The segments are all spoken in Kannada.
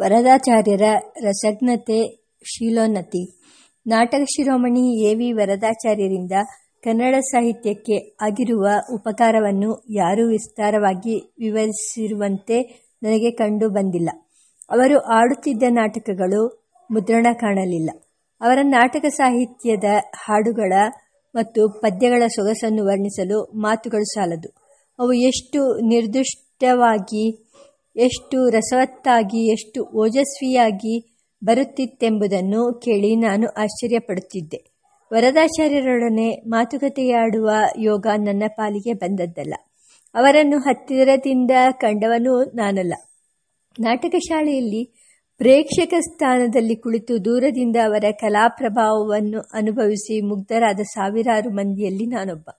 ವರದಾಚಾರ್ಯರ ರಸಜ್ಞತೆ ಶೀಲೋನ್ನತಿ. ನಾಟಕ ಶಿರೋಮಣಿ ಎ ವಿ ವರದಾಚಾರ್ಯರಿಂದ ಕನ್ನಡ ಸಾಹಿತ್ಯಕ್ಕೆ ಆಗಿರುವ ಉಪಕಾರವನ್ನು ಯಾರೂ ವಿಸ್ತಾರವಾಗಿ ವಿವರಿಸಿರುವಂತೆ ನನಗೆ ಕಂಡು ಬಂದಿಲ್ಲ. ಅವರು ಆಡುತ್ತಿದ್ದ ನಾಟಕಗಳು ಮುದ್ರಣ ಕಾಣಲಿಲ್ಲ. ಅವರ ನಾಟಕ ಸಾಹಿತ್ಯದ ಹಾಡುಗಳ ಮತ್ತು ಪದ್ಯಗಳ ಸೊಗಸನ್ನು ವರ್ಣಿಸಲು ಮಾತುಗಳು ಸಾಲದು. ಅವು ಎಷ್ಟು ನಿರ್ದುಷ್ಟವಾಗಿ ಎಷ್ಟು ರಸವತ್ತಾಗಿ, ಎಷ್ಟು ಓಜಸ್ವಿಯಾಗಿ ಬರುತ್ತಿತ್ತೆಂಬುದನ್ನು ಕೇಳಿ ನಾನು ಆಶ್ಚರ್ಯಪಡುತ್ತಿದ್ದೆ. ವರದಾಚಾರ್ಯರೊಡನೆ ಮಾತುಕತೆಯಾಡುವ ಯೋಗ ನನ್ನ ಪಾಲಿಗೆ ಬಂದದ್ದಲ್ಲ. ಅವರನ್ನು ಹತ್ತಿರದಿಂದ ಕಂಡವನು ನಾನಲ್ಲ. ನಾಟಕ ಶಾಲೆಯಲ್ಲಿ ಪ್ರೇಕ್ಷಕ ಸ್ಥಾನದಲ್ಲಿ ಕುಳಿತು ದೂರದಿಂದ ಅವರ ಕಲಾಪ್ರಭಾವವನ್ನು ಅನುಭವಿಸಿ ಮುಗ್ಧರಾದ ಸಾವಿರಾರು ಮಂದಿಯಲ್ಲಿ ನಾನೊಬ್ಬ.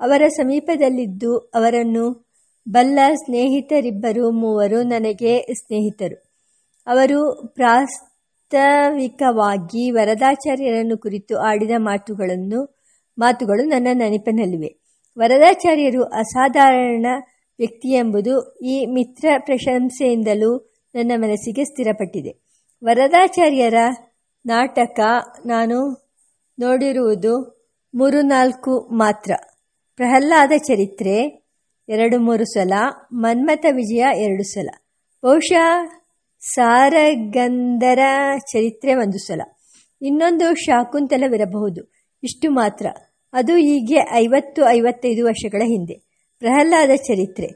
ಅವರ ಸಮೀಪದಲ್ಲಿದ್ದು ಅವರನ್ನು ಬಲ್ಲ ಸ್ನೇಹಿತರಿಬ್ಬರು ಮೂವರು ನನಗೆ ಸ್ನೇಹಿತರು. ಅವರು ಪ್ರಾಸ್ತಾವಿಕವಾಗಿ ವರದಾಚಾರ್ಯರನ್ನು ಕುರಿತು ಆಡಿದ ಮಾತುಗಳನ್ನು, ಮಾತುಗಳು ನನ್ನ ನೆನಪಿನಲ್ಲಿವೆ. ವರದಾಚಾರ್ಯರು ಅಸಾಧಾರಣ ವ್ಯಕ್ತಿ ಎಂಬುದು ಈ ಮಿತ್ರ ಪ್ರಶಂಸೆಯಿಂದಲೂ ನನ್ನ ಮನಸ್ಸಿಗೆ ಸ್ಥಿರಪಟ್ಟಿದೆ. ವರದಾಚಾರ್ಯರ ನಾಟಕ ನಾನು ನೋಡಿರುವುದು ಮೂರು ನಾಲ್ಕು ಮಾತ್ರ. ಪ್ರಹ್ಲಾದ ಚರಿತ್ರೆ ಎರಡು ಮೂರು ಸಲ, ಮನ್ಮಥ ವಿಜಯ ಎರಡು ಸಲ. ಬಹುಶಃ ಸಾರಗಂಧರ ಚರಿತ್ರೆ ಒಂದು ಸಲ. ಇನ್ನೊಂದು ಶಾಕುಂತಲವಿರಬಹುದು. ಇಷ್ಟು ಮಾತ್ರ. ಅದು ಹೀಗೆ ಐವತ್ತು, ಐವತ್ತೈದು ವರ್ಷಗಳ ಹಿಂದೆ. ಪ್ರಹ್ಲಾದ ಚರಿತ್ರೆ.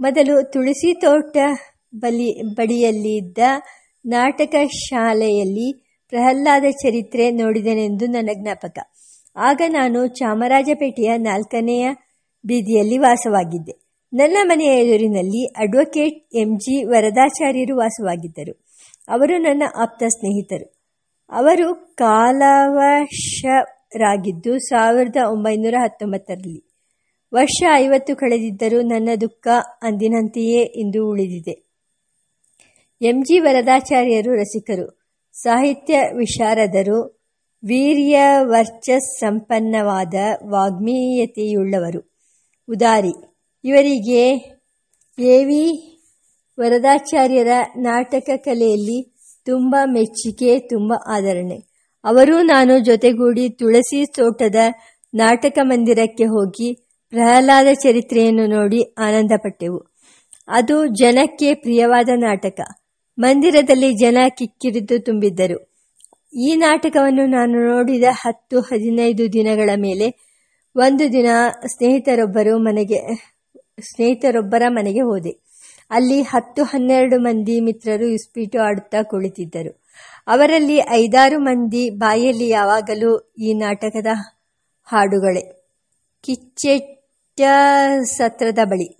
ಮೊದಲು ತುಳಸಿ ತೋಟ ಬಲಿ, ಬಡಿಯಲ್ಲಿದ್ದ ನಾಟಕ ಶಾಲೆಯಲ್ಲಿ ಪ್ರಹ್ಲಾದ ಚರಿತ್ರೆ ನೋಡಿದೆನೆಂದು ನನ್ನ ಜ್ಞಾಪಕ. ಆಗ ನಾನು ಚಾಮರಾಜಪೇಟೆಯ ನಾಲ್ಕನೆಯ ಬೀದಿಯಲ್ಲಿ ವಾಸವಾಗಿದ್ದೆ. ನನ್ನ ಮನೆಯ ಎದುರಿನಲ್ಲಿ ಅಡ್ವೊಕೇಟ್ ಎಂ ಜಿ ವರದಾಚಾರ್ಯರು ವಾಸವಾಗಿದ್ದರು. ಅವರು ನನ್ನ ಆಪ್ತ ಸ್ನೇಹಿತರು. ಅವರು ಕಾಲವಶರಾಗಿದ್ದು ಸಾವಿರದ ಒಂಬೈನೂರ ಹತ್ತೊಂಬತ್ತರಲ್ಲಿ. ವರ್ಷ ಐವತ್ತು ಕಳೆದಿದ್ದರೂ ನನ್ನ ದುಃಖ ಅಂದಿನಂತೆಯೇ ಇಂದು ಉಳಿದಿದೆ. ಎಂ ಜಿ ವರದಾಚಾರ್ಯರು ರಸಿಕರು. ಸಾಹಿತ್ಯ ವಿಶಾರದರು. ವೀರ್ಯ ಸಂಪನ್ನವಾದ ವಾಗ್ಮೀಯತೆಯುಳ್ಳವರು. ಉದಾರಿ. ಇವರಿಗೆ ಎ ವಿ ವರದಾಚಾರ್ಯರ ನಾಟಕ ಕಲೆಯಲ್ಲಿ ತುಂಬ ಮೆಚ್ಚುಗೆ, ತುಂಬ ಆದರಣೆ. ಅವರು ನಾನು ಜೊತೆಗೂಡಿ ತುಳಸಿ ತೋಟದ ನಾಟಕ ಮಂದಿರಕ್ಕೆ ಹೋಗಿ ಪ್ರಹ್ಲಾದ ಚರಿತ್ರೆಯನ್ನು ನೋಡಿ ಆನಂದಪಟ್ಟೆವು. ಅದು ಜನಕ್ಕೆ ಪ್ರಿಯವಾದ ನಾಟಕ. ಮಂದಿರದಲ್ಲಿ ಜನ ಕಿಕ್ಕಿರಿದು ತುಂಬಿದ್ದರು. ಈ ನಾಟಕವನ್ನು ನಾನು ನೋಡಿದ ಹತ್ತು ಹದಿನೈದು ದಿನಗಳ ಮೇಲೆ ಒಂದು ದಿನ ಸ್ನೇಹಿತರೊಬ್ಬರು ಮನೆಗೆ, ಸ್ನೇಹಿತರೊಬ್ಬರ ಮನೆಗೆ ಹೋದೆ. ಅಲ್ಲಿ ಹತ್ತು ಹನ್ನೆರಡು ಮಂದಿ ಮಿತ್ರರು ಇಸ್ಪೀಟು ಆಡುತ್ತಾ ಕುಳಿತಿದ್ದರು. ಅವರಲ್ಲಿ ಐದಾರು ಮಂದಿ ಬಾಯಲ್ಲಿ ಯಾವಾಗಲೂ ಈ ನಾಟಕದ ಹಾಡುಗಳೇ. ಕಿಚ್ಚೆಟ್ಟ ಸತ್ರದ ಬಳಿ.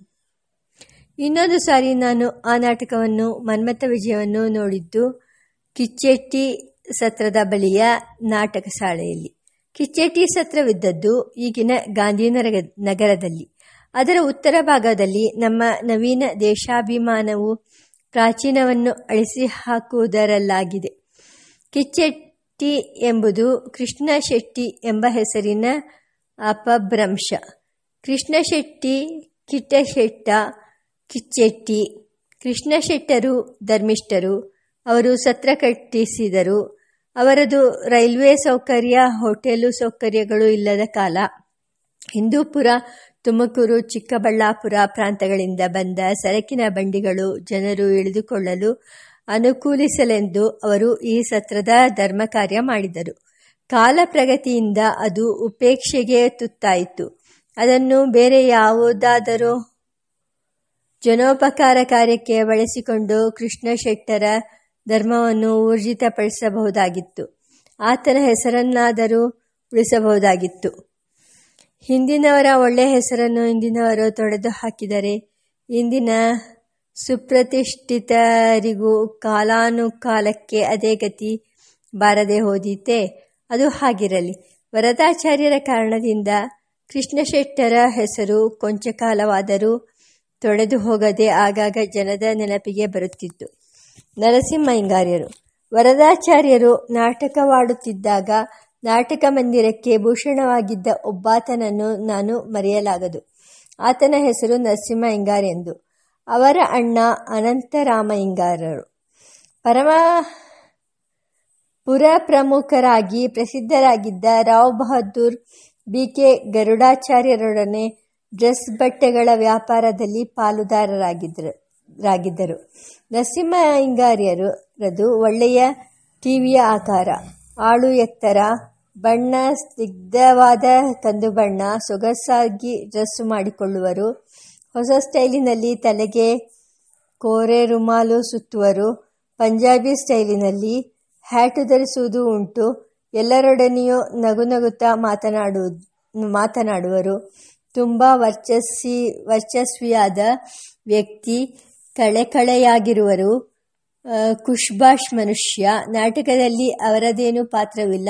ಇನ್ನೊಂದು ಸಾರಿ ನಾನು ಆ ನಾಟಕವನ್ನು, ಮನ್ಮಥ ವಿಜಯವನ್ನು ನೋಡಿದ್ದು ಕಿಚ್ಚೆಟ್ಟಿ ಸತ್ರದ ಬಳಿಯ ನಾಟಕ ಶಾಲೆಯಲ್ಲಿ ಕಿಚ್ಚೆಟ್ಟಿ ಸತ್ರವಿದ್ದದ್ದು ಈಗಿನ ಗಾಂಧಿನಗರ ನಗರದಲ್ಲಿ. ಅದರ ಉತ್ತರ ಭಾಗದಲ್ಲಿ ನಮ್ಮ ನವೀನ ದೇಶಾಭಿಮಾನವು ಪ್ರಾಚೀನವನ್ನು ಅಳಿಸಿ ಹಾಕುವುದರಲ್ಲಾಗಿದೆ ಕಿಚ್ಚೆಟ್ಟಿ ಎಂಬುದು ಕೃಷ್ಣ ಶೆಟ್ಟಿ ಎಂಬ ಹೆಸರಿನ ಅಪಭ್ರಂಶ. ಕೃಷ್ಣ ಶೆಟ್ಟಿ ಕಿಟ್ಟಶೆಟ್ಟ ಕಿಚ್ಚೆಟ್ಟಿ ಕೃಷ್ಣ ಶೆಟ್ಟರು ಧರ್ಮಿಷ್ಠರು, ಅವರು ಸತ್ರ ಕಟ್ಟಿಸಿದರು. ಅವರದು ರೈಲ್ವೆ ಸೌಕರ್ಯ, ಹೋಟೆಲು ಸೌಕರ್ಯಗಳು ಇಲ್ಲದ ಕಾಲ ಹಿಂದೂಪುರ, ತುಮಕೂರು, ಚಿಕ್ಕಬಳ್ಳಾಪುರ ಪ್ರಾಂತಗಳಿಂದ ಬಂದ ಸರಕಿನ ಬಂಡಿಗಳು ಜನರು ಇಳಿದುಕೊಳ್ಳಲು ಅನುಕೂಲಿಸಲೆಂದು ಅವರು ಈ ಸತ್ರದ ಧರ್ಮ ಕಾರ್ಯ ಮಾಡಿದರು. ಕಾಲ ಪ್ರಗತಿಯಿಂದ ಅದು ಉಪೇಕ್ಷೆಗೆ ತುತ್ತಾಯಿತು. ಅದನ್ನು ಬೇರೆ ಯಾವುದಾದರೂ ಜನೋಪಕಾರ ಕಾರ್ಯಕ್ಕೆ ಬಳಸಿಕೊಂಡು ಕೃಷ್ಣ ಶೆಟ್ಟರ ಧರ್ಮವನ್ನು ಊರ್ಜಿತಪಡಿಸಬಹುದಾಗಿತ್ತು. ಆತನ ಹೆಸರನ್ನಾದರೂ ಉಳಿಸಬಹುದಾಗಿತ್ತು. ಹಿಂದಿನವರ ಒಳ್ಳೆಯ ಹೆಸರನ್ನು ಇಂದಿನವರು ತೊಡೆದು ಹಾಕಿದರೆ ಇಂದಿನ ಸುಪ್ರತಿಷ್ಠಿತರಿಗೂ ಕಾಲಾನುಕಾಲಕ್ಕೆ ಅದೇ ಗತಿ ಬಾರದೆ ಹೋದೀತೆ. ಅದು ಹಾಗಿರಲಿ. ವರದಾಚಾರ್ಯರ ಕಾರಣದಿಂದ ಕೃಷ್ಣಶೆಟ್ಟರ ಹೆಸರು ಕೊಂಚ ಕಾಲವಾದರೂ ತೊಡೆದು ಹೋಗದೆ ಆಗಾಗ ಜನದ ನೆನಪಿಗೆ ಬರುತ್ತಿತ್ತು. ನರಸಿಂಹಯ್ಯಂಗಾರ್ಯರು. ವರದಾಚಾರ್ಯರು ನಾಟಕವಾಡುತ್ತಿದ್ದಾಗ ನಾಟಕ ಮಂದಿರಕ್ಕೆ ಭೂಷಣವಾಗಿದ್ದ ಒಬ್ಬಾತನನ್ನು ನಾನು ಮರೆಯಲಾಗದು. ಆತನ ಹೆಸರು ನರಸಿಂಹಯ್ಯಂಗಾರ್ ಎಂದು ಅವರ ಅಣ್ಣ ಅನಂತರಾಮಯ್ಯಂಗಾರರು. ಪರಮ ಪುರ ಪ್ರಮುಖರಾಗಿ ಪ್ರಸಿದ್ಧರಾಗಿದ್ದ ರಾವ್ ಬಹದ್ದೂರ್, ಬಿ ಕೆ ಗರುಡಾಚಾರ್ಯರೊಡನೆ ಡ್ರೆಸ್ ಬಟ್ಟೆಗಳ ವ್ಯಾಪಾರದಲ್ಲಿ ಪಾಲುದಾರರಾಗಿದ್ದರು. ನರಸಿಂಹ ಅದು ಒಳ್ಳೆಯ ಟಿವಿಯ ಆಕಾರ. ಆಳು ಎತ್ತರ, ಬಣ್ಣ, ಸ್ನಿಗ್ಧವಾದ ಕಂದು ಬಣ್ಣ, ಸೊಗಸಾಗಿ ಡ್ರೆಸ್ ಮಾಡಿಕೊಳ್ಳುವರು. ಹೊಸ ಸ್ಟೈಲಿನಲ್ಲಿ ತಲೆಗೆ ಕೋರೆ ರುಮಾಲು ಸುತ್ತುವರು. ಪಂಜಾಬಿ ಸ್ಟೈಲಿನಲ್ಲಿ ಹ್ಯಾಟು ಧರಿಸುವುದು ಉಂಟು. ಎಲ್ಲರೊಡನೆಯೂ ನಗು ನಗುತ್ತಾ ಮಾತನಾಡು, ಮಾತನಾಡುವರು. ತುಂಬ ವರ್ಚಸ್ಸಿ, ವರ್ಚಸ್ವಿಯಾದ ವ್ಯಕ್ತಿ. ಕಳೆಕಳೆಯಾಗಿರುವರು. ಖುಷ್ಬಾಷ್ ಮನುಷ್ಯ. ನಾಟಕದಲ್ಲಿ ಅವರದೇನೂ ಪಾತ್ರವಿಲ್ಲ.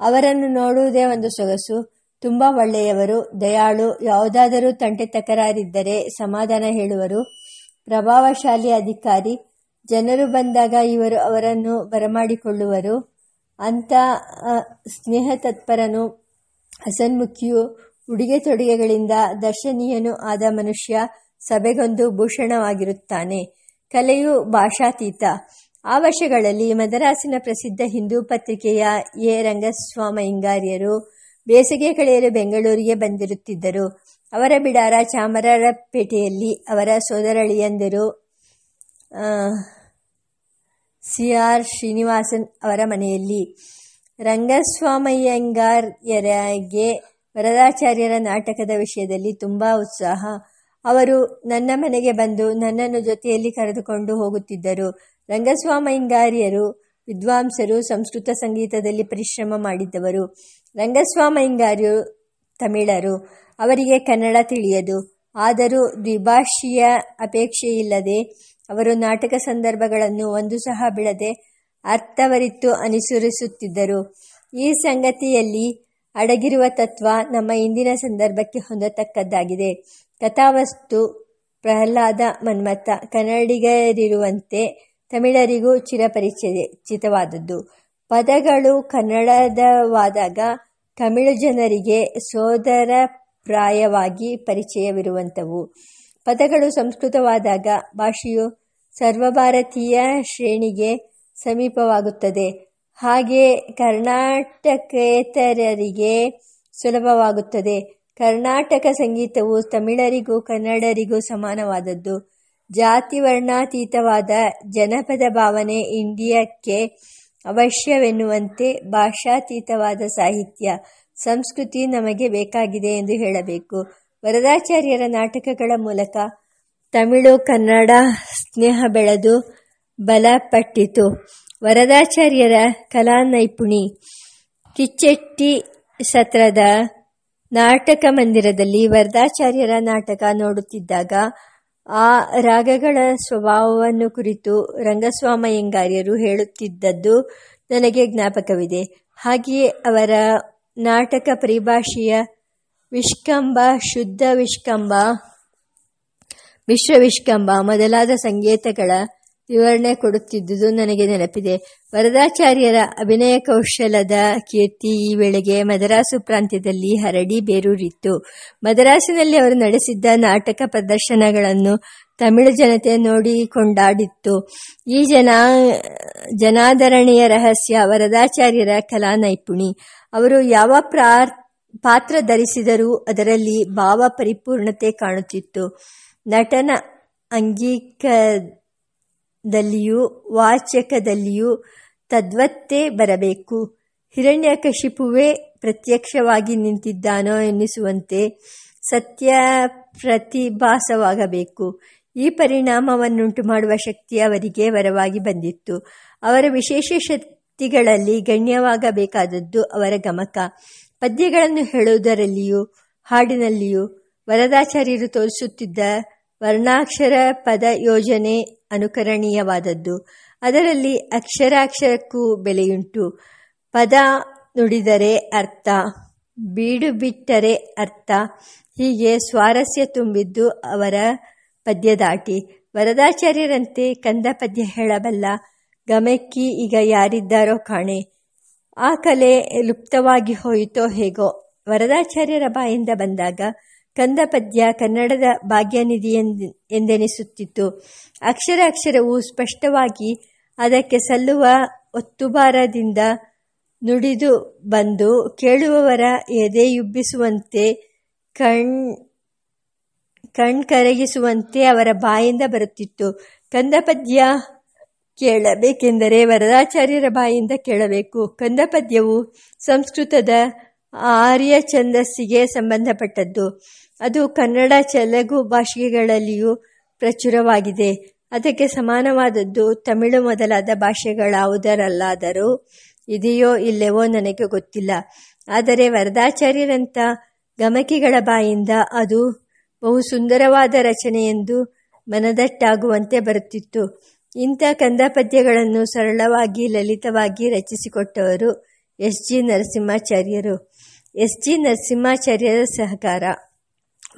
ಅವರನ್ನು ನೋಡುವುದೇ ಒಂದು ಸೊಗಸು. ತುಂಬ ಒಳ್ಳೆಯವರು, ದಯಾಳು, ಯಾವುದಾದರೂ ತಂಟೆ ತಕರಾರಿದ್ದರೆ ಸಮಾಧಾನ ಹೇಳುವರು. ಪ್ರಭಾವಶಾಲಿ ಅಧಿಕಾರಿ. ಜನರು ಬಂದಾಗ ಇವರು ಅವರನ್ನು ಬರಮಾಡಿಕೊಳ್ಳುವರು. ಅಂಥ ಸ್ನೇಹತತ್ಪರನು, ಹಸನ್ಮುಖಿಯು ಉಡುಗೆ ತೊಡುಗೆಗಳಿಂದ ದರ್ಶನೀಯನೂ ಆದ ಮನುಷ್ಯ. ಸಭೆಗೊಂದು ಭೂಷಣವಾಗಿರುತ್ತಾನೆ. ಕಲೆಯು ಭಾಷಾತೀತ. ಆ ವರ್ಷಗಳಲ್ಲಿ ಮದರಾಸಿನ ಪ್ರಸಿದ್ಧ ಹಿಂದೂ ಪತ್ರಿಕೆಯ ಎ. ರಂಗಸ್ವಾಮಯ್ಯಂಗಾರ್ಯರು ಬೇಸಿಗೆ ಕಳೆಯಲು ಬೆಂಗಳೂರಿಗೆ ಬಂದಿರುತ್ತಿದ್ದರು. ಅವರ ಬಿಡಾರ ಚಾಮರಪೇಟೆಯಲ್ಲಿ ಅವರ ಸೋದರಳಿಯಂದಿರು ಸಿ ಆರ್ ಶ್ರೀನಿವಾಸನ್ ಅವರ ಮನೆಯಲ್ಲಿ. ರಂಗಸ್ವಾಮಯ್ಯಂಗಾರ್ಯರಿಗೆ ವರದಾಚಾರ್ಯರ ನಾಟಕದ ವಿಷಯದಲ್ಲಿ ತುಂಬ ಉತ್ಸಾಹ. ಅವರು ನನ್ನ ಮನೆಗೆ ಬಂದು ನನ್ನನ್ನು ಜೊತೆಯಲ್ಲಿ ಕರೆದುಕೊಂಡು ಹೋಗುತ್ತಿದ್ದರು. ರಂಗಸ್ವಾಮಯ್ಯಂಗಾರ್ಯರು ವಿದ್ವಾಂಸರು, ಸಂಸ್ಕೃತ ಸಂಗೀತದಲ್ಲಿ ಪರಿಶ್ರಮ ಮಾಡಿದ್ದವರು. ರಂಗಸ್ವಾಮಯ್ಯಂಗಾರ್ಯರು ತಮಿಳರು. ಅವರಿಗೆ ಕನ್ನಡ ತಿಳಿಯದು. ಆದರೂ ದ್ವಿಭಾಷೀಯ ಅಪೇಕ್ಷೆಯಿಲ್ಲದೆ ಅವರು ನಾಟಕ ಸಂದರ್ಭಗಳನ್ನು ಒಂದು ಸಹ ಬಿಡದೆ ಅರ್ಥವರಿತು ಅನುಸರಿಸುತ್ತಿದ್ದರು. ಈ ಸಂಗತಿಯಲ್ಲಿ ಅಡಗಿರುವ ತತ್ವ ನಮ್ಮ ಇಂದಿನ ಸಂದರ್ಭಕ್ಕೆ ಹೊಂದತಕ್ಕದ್ದಾಗಿದೆ. ಕಥಾವಸ್ತು ಪ್ರಹ್ಲಾದ ಮನ್ಮಥ ಕನ್ನಡಿಗರಿರುವಂತೆ ತಮಿಳರಿಗೂ ಚಿರಪರಿಚಿತವಾದದ್ದು. ಪದಗಳು ಕನ್ನಡದವಾದಾಗ ತಮಿಳು ಜನರಿಗೆ ಸೋದರ ಪ್ರಾಯವಾಗಿ ಪರಿಚಯವಿರುವಂಥವು. ಪದಗಳು ಸಂಸ್ಕೃತವಾದಾಗ ಭಾಷೆಯು ಸರ್ವಭಾರತೀಯ ಶ್ರೇಣಿಗೆ ಸಮೀಪವಾಗುತ್ತದೆ. ಹಾಗೆ ಕರ್ನಾಟಕೇತರರಿಗೆ ಸುಲಭವಾಗುತ್ತದೆ. ಕರ್ನಾಟಕ ಸಂಗೀತವು ತಮಿಳರಿಗೂ ಕನ್ನಡರಿಗೂ ಸಮಾನವಾದದ್ದು. ಜಾತಿ ವರ್ಣಾತೀತವಾದ ಜನಪದ ಭಾವನೆ ಇಂಡಿಯಕ್ಕೆ ಅವಶ್ಯವೆನ್ನುವಂತೆ ಭಾಷಾತೀತವಾದ ಸಾಹಿತ್ಯ, ಸಂಸ್ಕೃತಿ ನಮಗೆ ಬೇಕಾಗಿದೆ ಎಂದು ಹೇಳಬೇಕು. ವರದಾಚಾರ್ಯರ ನಾಟಕಗಳ ಮೂಲಕ ತಮಿಳು ಕನ್ನಡ ಸ್ನೇಹ ಬೆಳೆದು ಬಲಪಟ್ಟಿತು ವರದಾಚಾರ್ಯರ ಕಲಾ ನೈಪುಣಿ ಕಿಚ್ಚೆಟ್ಟಿ ಸತ್ರದ ನಾಟಕ ಮಂದಿರದಲ್ಲಿ ವರದಾಚಾರ್ಯರ ನಾಟಕ ನೋಡುತ್ತಿದ್ದಾಗ ಆ ರಾಗಗಳ ಸ್ವಭಾವವನ್ನು ಕುರಿತು ರಂಗಸ್ವಾಮಯ್ಯಂಗಾರ್ಯರು ಹೇಳುತ್ತಿದ್ದದ್ದು ನನಗೆ ಜ್ಞಾಪಕವಿದೆ. ಹಾಗೆಯೇ ಅವರ ನಾಟಕ ಪರಿಭಾಷೆಯ ವಿಷ್ಕಂಬ, ಶುದ್ಧ ವಿಷ್ಕಂಬ ಮಿಶ್ರ ವಿಷ್ಕಂಬ ಮೊದಲಾದ ಸಂಗೀತಗಳ ವಿವರಣೆ ಕೊಡುತ್ತಿದ್ದುದು ನನಗೆ ನೆನಪಿದೆ. ವರದಾಚಾರ್ಯರ ಅಭಿನಯ ಕೌಶಲದ ಕೀರ್ತಿ ಈ ವೇಳೆಗೆ ಮದರಾಸು ಪ್ರಾಂತ್ಯದಲ್ಲಿ ಹರಡಿ ಬೇರೂರಿತ್ತು. ಮದರಾಸಿನಲ್ಲಿ ಅವರು ನಡೆಸಿದ್ದ ನಾಟಕ ಪ್ರದರ್ಶನಗಳನ್ನು ತಮಿಳು ಜನತೆ ನೋಡಿ ಕೊಂಡಾಡಿತ್ತು ಈ ಜನ, ಜನಾದರಣೆಯ ರಹಸ್ಯ, ವರದಾಚಾರ್ಯರ ಕಲಾ ನೈಪುಣಿ. ಅವರು ಯಾವ ಪ್ರಾರ್, ಪಾತ್ರ ಧರಿಸಿದರೂ ಅದರಲ್ಲಿ ಭಾವ ಪರಿಪೂರ್ಣತೆ ಕಾಣುತ್ತಿತ್ತು. ನಟನ ಅಂಗೀಕ ದಲ್ಲಿಯೂ ವಾಚಕದಲ್ಲಿಯೂ ತದ್ವತ್ತೇ ಬರಬೇಕು. ಹಿರಣ್ಯಕಶಿಪುವೇ ಪ್ರತ್ಯಕ್ಷವಾಗಿ ನಿಂತಿದ್ದಾನೋ ಎನ್ನಿಸುವಂತೆ ಸತ್ಯ ಪ್ರತಿಭಾಸವಾಗಬೇಕು. ಈ ಪರಿಣಾಮವನ್ನುಂಟು ಮಾಡುವ ಶಕ್ತಿ ಅವರಿಗೆ ವರವಾಗಿ ಬಂದಿತ್ತು. ಅವರ ವಿಶೇಷ ಶಕ್ತಿಗಳಲ್ಲಿ ಗಣ್ಯವಾಗಬೇಕಾದದ್ದು ಅವರ ಗಮಕ. ಪದ್ಯಗಳನ್ನು ಹೇಳುವುದರಲ್ಲಿಯೂ, ಹಾಡಿನಲ್ಲಿಯೂ ವರದಾಚಾರ್ಯರು ತೋರಿಸುತ್ತಿದ್ದ ವರ್ಣಾಕ್ಷರ ಪದ ಯೋಜನೆ ಅನುಕರಣೀಯವಾದದ್ದು. ಅದರಲ್ಲಿ ಅಕ್ಷರಾಕ್ಷರಕ್ಕೂ ಬೆಲೆಯುಂಟು. ಪದ ನುಡಿದರೆ ಅರ್ಥ, ಬೀಡು ಬಿಟ್ಟರೆ ಅರ್ಥ, ಹೀಗೆ ಸ್ವಾರಸ್ಯ ತುಂಬಿದ್ದು ಅವರ ಪದ್ಯದಾಟಿ ವರದಾಚಾರ್ಯರಂತೆ ಕಂದ ಪದ್ಯ ಹೇಳಬಲ್ಲ ಗಮಕ್ಕಿ ಈಗ ಯಾರಿದ್ದಾರೋ ಕಾಣೆ. ಆ ಕಲೆ ಲುಪ್ತವಾಗಿ ಹೋಯಿತೋ ಹೇಗೋ. ವರದಾಚಾರ್ಯರ ಬಾಯಿಂದ ಬಂದಾಗ ಕಂದ ಪದ್ಯ ಕನ್ನಡದ ಭಾಗ್ಯನಿಧಿ ಎಂದೆನಿಸುತ್ತಿತ್ತು. ಅಕ್ಷರ ಅಕ್ಷರವು ಸ್ಪಷ್ಟವಾಗಿ ಅದಕ್ಕೆ ಸಲ್ಲುವ ಒತ್ತುಬಾರದಿಂದ ನುಡಿದು ಬಂದು ಕೇಳುವವರ ಎದೆಯುಬ್ಬಿಸುವಂತೆ ಕಣ್ ಕಣ್ಕರಗಿಸುವಂತೆ ಅವರ ಬಾಯಿಂದ ಬರುತ್ತಿತ್ತು. ಕಂದಪದ್ಯ ಕೇಳಬೇಕೆಂದರೆ ವರದಾಚಾರ್ಯರ ಬಾಯಿಂದ ಕೇಳಬೇಕು. ಕಂದಪದ್ಯವು ಸಂಸ್ಕೃತದ ಆರ್ಯ ಛಂದಸ್ಸಿಗೆ ಸಂಬಂಧಪಟ್ಟದ್ದು. ಅದು ಕನ್ನಡ ತೆಲುಗು ಭಾಷೆಗಳಲ್ಲಿಯೂ ಪ್ರಚುರವಾಗಿದೆ. ಅದಕ್ಕೆ ಸಮಾನವಾದದ್ದು ತಮಿಳು ಮೊದಲಾದ ಭಾಷೆಗಳಾವುದರಲ್ಲಾದರೂ ಇದೆಯೋ ಇಲ್ಲವೋ ನನಗೆ ಗೊತ್ತಿಲ್ಲ. ಆದರೆ ವರದಾಚಾರ್ಯರಂಥ ಗಮಕಿಗಳ ಬಾಯಿಂದ ಅದು ಬಹು ಸುಂದರವಾದ ರಚನೆ ಎಂದು ಮನದಟ್ಟಾಗುವಂತೆ ಬರುತ್ತಿತ್ತು. ಇಂಥ ಕಂದಪದ್ಯಗಳನ್ನು ಸರಳವಾಗಿ ಲಲಿತವಾಗಿ ರಚಿಸಿಕೊಟ್ಟವರು ಎಸ್ ಜಿ ನರಸಿಂಹಾಚಾರ್ಯರು. ಎಸ್ ಜಿ ನರಸಿಂಹಾಚಾರ್ಯರ ಸಹಕಾರ.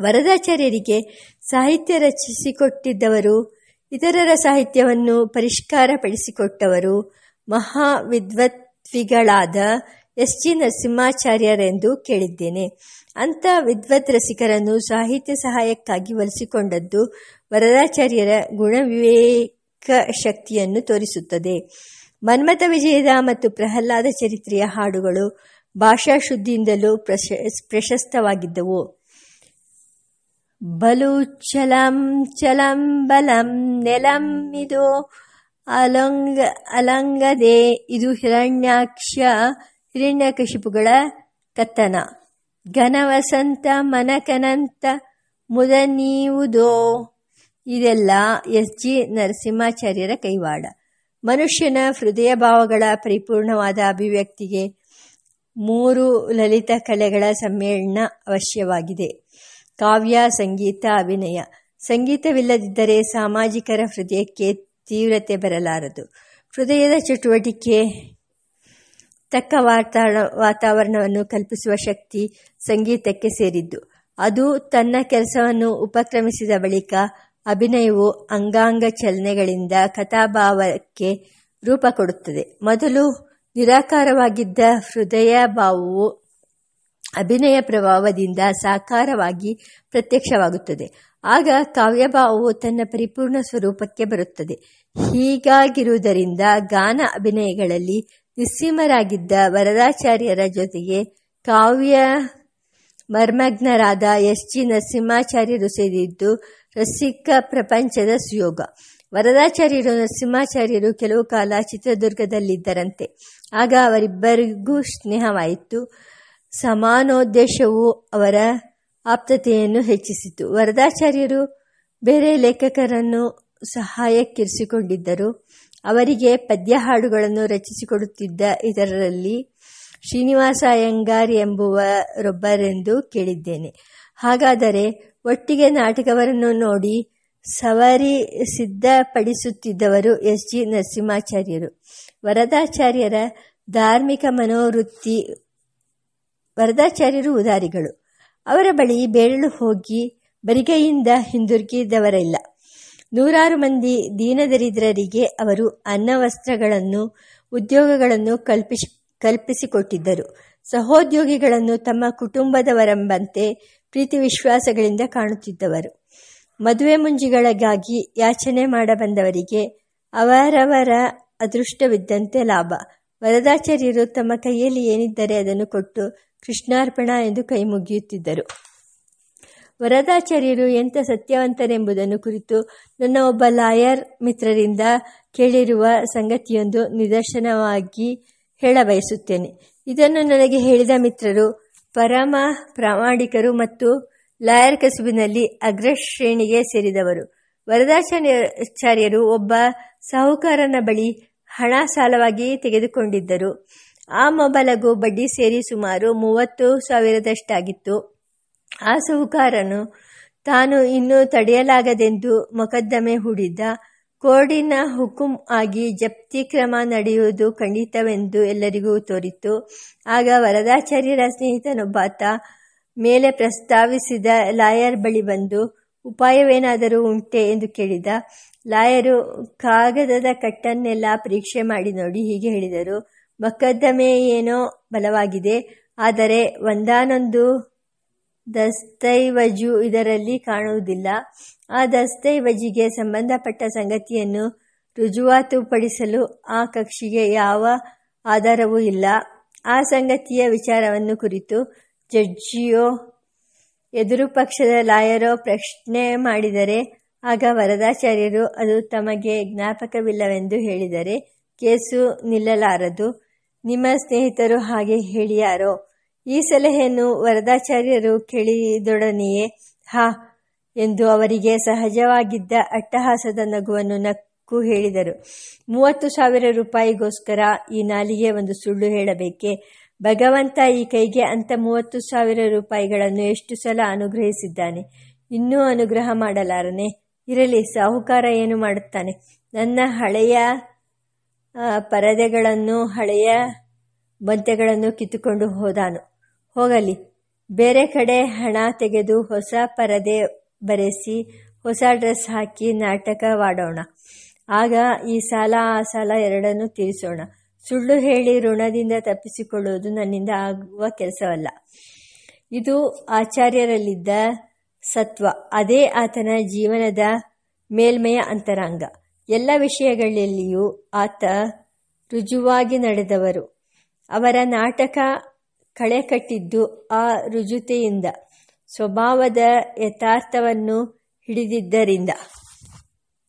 ವರದಾಚಾರ್ಯರಿಗೆ ಸಾಹಿತ್ಯ ರಚಿಸಿಕೊಟ್ಟಿದ್ದವರು, ಇತರರ ಸಾಹಿತ್ಯವನ್ನು ಪರಿಷ್ಕಾರಪಡಿಸಿಕೊಟ್ಟವರು ಮಹಾವಿದ್ವತ್ವಿಗಳಾದ ಎಸ್ ಜಿ ನರಸಿಂಹಾಚಾರ್ಯರೆಂದು ಕೇಳಿದ್ದೇನೆ. ಅಂಥ ವಿದ್ವತ್ ರಸಿಕರನ್ನು ಸಾಹಿತ್ಯ ಸಹಾಯಕ್ಕಾಗಿ ಒಲಿಸಿಕೊಂಡದ್ದು ವರದಾಚಾರ್ಯರ ಗುಣವಿವೇಕ ಶಕ್ತಿಯನ್ನು ತೋರಿಸುತ್ತದೆ. ಮನ್ಮಥ ವಿಜಯದ ಮತ್ತು ಪ್ರಹ್ಲಾದ ಚರಿತ್ರೆಯ ಹಾಡುಗಳು ಭಾಷಾ ಶುದ್ಧಿಯಿಂದಲೂ ಪ್ರಶ, ಪ್ರಶಸ್ತವಾಗಿದ್ದವು. ಬಲು ಚಲಂ ಬಲಂ ನೆಲಂ ಇದು ಅಲಂಗ ಅಲಂಗದೆ ಇದು ಹಿರಣ್ಯಾಕ್ಷ ಹಿರಣ್ಯಕಶಿಪುಗಳ ಕತ್ತನ ಘನವಸಂತ ಮನಕನಂತ ಮುದನೀವುದೋ ಇದೆಲ್ಲ ಎಸ್ ಜಿ ನರಸಿಂಹಾಚಾರ್ಯರ ಕೈವಾಡ. ಮನುಷ್ಯನ ಹೃದಯ ಭಾವಗಳ ಪರಿಪೂರ್ಣವಾದ ಅಭಿವ್ಯಕ್ತಿಗೆ ಮೂರು ಲಲಿತ ಕಲೆಗಳ ಸಮ್ಮೇಳನ ಅವಶ್ಯವಾಗಿದೆ. ಕಾವ್ಯ, ಸಂಗೀತ, ಅಭಿನಯ. ಸಂಗೀತವಿಲ್ಲದಿದ್ದರೆ ಸಾಮಾಜಿಕರ ಹೃದಯಕ್ಕೆ ತೀವ್ರತೆ ಬರಲಾರದು. ಹೃದಯದ ಚಟುವಟಿಕೆ, ತಕ್ಕ ವಾತಾವರಣ, ವಾತಾವರಣವನ್ನು ಕಲ್ಪಿಸುವ ಶಕ್ತಿ ಸಂಗೀತಕ್ಕೆ ಸೇರಿದ್ದು. ಅದು ತನ್ನ ಕೆಲಸವನ್ನು ಉಪಕ್ರಮಿಸಿದ ಬಳಿಕ ಅಭಿನಯವು ಅಂಗಾಂಗ ಚಲನೆಗಳಿಂದ ಕಥಾಭಾವಕ್ಕೆ ರೂಪ ಕೊಡುತ್ತದೆ. ಮೊದಲು ನಿರಾಕಾರವಾಗಿದ್ದ ಹೃದಯ ಭಾವವು ಅಭಿನಯ ಪ್ರಭಾವದಿಂದ ಸಾಕಾರವಾಗಿ ಪ್ರತ್ಯಕ್ಷವಾಗುತ್ತದೆ. ಆಗ ಕಾವ್ಯಭಾವವು ತನ್ನ ಪರಿಪೂರ್ಣ ಸ್ವರೂಪಕ್ಕೆ ಬರುತ್ತದೆ. ಹೀಗಾಗಿರುವುದರಿಂದ ಗಾನ ಅಭಿನಯಗಳಲ್ಲಿ ನಿಸ್ಸೀಮರಾಗಿದ್ದ ವರದಾಚಾರ್ಯರ ಜೊತೆಗೆ ಕಾವ್ಯ ಮರ್ಮಜ್ಞರಾದ ಎಸ್ ಜಿ ನರಸಿಂಹಾಚಾರ್ಯರು ಸೇರಿದ್ದು ರಸಿಕ ಪ್ರಪಂಚದ ಸುಯೋಗ. ವರದಾಚಾರ್ಯರು ನರಸಿಂಹಾಚಾರ್ಯರು ಕೆಲವು ಕಾಲ ಚಿತ್ರದುರ್ಗದಲ್ಲಿದ್ದರಂತೆ. ಆಗ ಅವರಿಬ್ಬರಿಗೂ ಸ್ನೇಹವಾಯಿತು. ಸಮಾನೋದ್ದೇಶವು ಅವರ ಆಪ್ತತೆಯನ್ನು ಹೆಚ್ಚಿಸಿತು. ವರದಾಚಾರ್ಯರು ಬೇರೆ ಲೇಖಕರನ್ನು ಸಹಾಯಕ್ಕಿರಿಸಿಕೊಂಡಿದ್ದರು. ಅವರಿಗೆ ಪದ್ಯ ಹಾಡುಗಳನ್ನು ರಚಿಸಿಕೊಡುತ್ತಿದ್ದ ಇದರಲ್ಲಿ ಶ್ರೀನಿವಾಸ ಅಯ್ಯಂಗಾರ್ ಎಂಬುವರೊಬ್ಬರೆಂದು ಕೇಳಿದ್ದೇನೆ. ಹಾಗಾದರೆ ಒಟ್ಟಿಗೆ ನಾಟಕವನ್ನು ನೋಡಿ ಸವರಿ ಸಿದ್ಧಪಡಿಸುತ್ತಿದ್ದವರು ಎಸ್ ಜಿ ನರಸಿಂಹಾಚಾರ್ಯರು. ವರದಾಚಾರ್ಯರ ಧಾರ್ಮಿಕ ಮನೋವೃತ್ತಿ ವರದಾಚಾರ್ಯರು ಉದಾರಿಗಳು. ಅವರ ಬಳಿ ಬೇರಳು ಹೋಗಿ ಬರಿಗೈಯಿಂದ ಹಿಂದಿರುಗಿದವರಿಲ್ಲ. ನೂರಾರು ಮಂದಿ ದೀನದರಿದ್ರರಿಗೆ ಅವರು ಅನ್ನ ವಸ್ತ್ರಗಳನ್ನು ಉದ್ಯೋಗಗಳನ್ನು ಕಲ್ಪಿಸಿ ಕಲ್ಪಿಸಿಕೊಟ್ಟಿದ್ದರು. ಸಹೋದ್ಯೋಗಿಗಳನ್ನು ತಮ್ಮ ಕುಟುಂಬದವರೆಂಬಂತೆ ಪ್ರೀತಿ ವಿಶ್ವಾಸಗಳಿಂದ ಕಾಣುತ್ತಿದ್ದವರು. ಮದುವೆ ಮುಂಜಿಗಳಿಗಾಗಿ ಯಾಚನೆ ಮಾಡಬಂದವರಿಗೆ ಅವರವರ ಅದೃಷ್ಟವಿದ್ದಂತೆ ಲಾಭ. ವರದಾಚಾರ್ಯರು ತಮ್ಮ ಕೈಯಲ್ಲಿ ಏನಿದ್ದರೆ ಅದನ್ನು ಕೊಟ್ಟು ಕೃಷ್ಣಾರ್ಪಣ ಎಂದು ಕೈ ಮುಗಿಯುತ್ತಿದ್ದರು. ವರದಾಚಾರ್ಯರು ಎಂಥ ಸತ್ಯವಂತರೆಂಬುದನ್ನು ಕುರಿತು ನನ್ನ ಒಬ್ಬ ಲಾಯರ್ ಮಿತ್ರರಿಂದ ಕೇಳಿರುವ ಸಂಗತಿಯೊಂದು ನಿದರ್ಶನವಾಗಿ ಹೇಳಬಯಸುತ್ತೇನೆ ಇದನ್ನು ನನಗೆ ಹೇಳಿದ ಮಿತ್ರರು ಪರಮ ಪ್ರಾಮಾಣಿಕರು ಮತ್ತು ಲಾಯರ್ ಕಸುಬಿನಲ್ಲಿ ಅಗ್ರಶ್ರೇಣಿಗೆ ಸೇರಿದವರು. ವರದಾಚಾರ್ಯರು ಒಬ್ಬ ಸಾಹುಕಾರನ ಬಳಿ ಹಣ ಸಾಲವಾಗಿ ತೆಗೆದುಕೊಂಡಿದ್ದರು. ಆ ಮೊಬಲಗೂ ಬಡ್ಡಿ ಸೇರಿ ಸುಮಾರು ಮೂವತ್ತು ಸಾವಿರದಷ್ಟಾಗಿತ್ತು. ಆ ಸಾಹುಕಾರನು ತಾನು ಇನ್ನೂ ತಡೆಯಲಾಗದೆಂದು ಮೊಕದ್ದಮೆ ಹೂಡಿದ್ದ. ಕೋರ್ಡಿನ ಹುಕುಂ ಆಗಿ ಜಪ್ತಿ ಕ್ರಮ ನಡೆಯುವುದು ಖಂಡಿತವೆಂದು ಎಲ್ಲರಿಗೂ ತೋರಿತು ಆಗ ವರದಾಚಾರ್ಯರ ಸ್ನೇಹಿತನೊಬ್ಬಾತ ಮೇಲೆ ಪ್ರಸ್ತಾವಿಸಿದ ಲಾಯರ್ ಬಳಿ ಬಂದು, ಉಪಾಯವೇನಾದರೂ ಉಂಟೆ? ಎಂದು ಕೇಳಿದ. ಲಾಯರು ಕಾಗದದ ಕಟ್ಟನ್ನೆಲ್ಲ ಪರೀಕ್ಷೆ ಮಾಡಿ ನೋಡಿ ಹೀಗೆ ಹೇಳಿದರು. ಮೊಕದ್ದಮೆ ಏನೋ ಬಲವಾಗಿದೆ. ಆದರೆ ಒಂದಾನೊಂದು ದಸ್ತೈವಜು ಇದರಲ್ಲಿ ಕಾಣುವುದಿಲ್ಲ. ಆ ದಸ್ತೈವಜಿಗೆ ಸಂಬಂಧಪಟ್ಟ ಸಂಗತಿಯನ್ನು ರುಜುವಾತುಪಡಿಸಲು ಆ ಕಕ್ಷಿಗೆ ಯಾವ ಆಧಾರವೂ ಇಲ್ಲ. ಆ ಸಂಗತಿಯ ವಿಚಾರವನ್ನು ಕುರಿತು ಜಡ್ಜಿಯೋ, ಎದುರು ಪಕ್ಷದ ಲಾಯರೋ ಪ್ರಶ್ನೆ ಮಾಡಿದರೆ ಆಗ ವರದಾಚಾರ್ಯರು ಅದು ತಮಗೆ ಜ್ಞಾಪಕವಿಲ್ಲವೆಂದು ಹೇಳಿದರೆ ಕೇಸು ನಿಲ್ಲಲಾರದು. ನಿಮ್ಮ ಸ್ನೇಹಿತರು ಹಾಗೆ ಹೇಳಿಯಾರೋ? ಈ ಸಲಹೆಯನ್ನು ವರದಾಚಾರ್ಯರು ಕೇಳಿದೊಡನೆಯೇ, ಹಾ ಎಂದು ಅವರಿಗೆ ಸಹಜವಾಗಿದ್ದ ಅಟ್ಟಹಾಸದ ನಗುವನ್ನು ನಕ್ಕು ಹೇಳಿದರು. ಮೂವತ್ತು ಸಾವಿರ ರೂಪಾಯಿಗೋಸ್ಕರ ಈ ನಾಲಿಗೆ ಒಂದು ಸುಳ್ಳು ಹೇಳಬೇಕೆ? ಭಗವಂತ ಈ ಕೈಗೆ ಅಂತ ಮೂವತ್ತು ಸಾವಿರ ರೂಪಾಯಿಗಳನ್ನು ಎಷ್ಟು ಸಲ ಅನುಗ್ರಹಿಸಿದ್ದಾನೆ? ಇನ್ನೂ ಅನುಗ್ರಹ ಮಾಡಲಾರನೆ? ಇರಲಿ, ಸಾಹುಕಾರ ಏನು ಮಾಡುತ್ತಾನೆ? ನನ್ನ ಹಳೆಯ ಪರದೆಗಳನ್ನು, ಹಳೆಯ ಬಂತೆಗಳನ್ನು ಕಿತ್ತುಕೊಂಡು ಹೋದಾನು. ಹೋಗಲಿ, ಬೇರೆ ಕಡೆ ಹಣ ತೆಗೆದು ಹೊಸ ಪರದೆ ಬರೆಸಿ, ಹೊಸ ಡ್ರೆಸ್ ಹಾಕಿ ನಾಟಕವಾಡೋಣ. ಆಗ ಈ ಸಾಲ, ಆ ಸಾಲ ಎರಡನ್ನೂ ತೀರಿಸೋಣ. ಸುಳ್ಳು ಹೇಳಿ ಋಣದಿಂದ ತಪ್ಪಿಸಿಕೊಳ್ಳುವುದು ನನ್ನಿಂದ ಆಗುವ ಕೆಲಸವಲ್ಲ. ಇದು ಆಚಾರ್ಯರಲ್ಲಿದ್ದ ಸತ್ವ. ಅದೇ ಆತನ ಜೀವನದ ಮೇಲ್ಮೆಯ ಅಂತರಂಗ. ಎಲ್ಲ ವಿಷಯಗಳಲ್ಲಿಯೂ ಆತ ರುಜುವಾಗಿ ನಡೆದವರು. ಅವರ ನಾಟಕ ಕಳೆ ಕಟ್ಟಿದ್ದು ಆ ರುಜುತೆಯಿಂದ ಸ್ವಭಾವದ ಯಥಾರ್ಥವನ್ನು ಹಿಡಿದಿದ್ದರಿಂದ.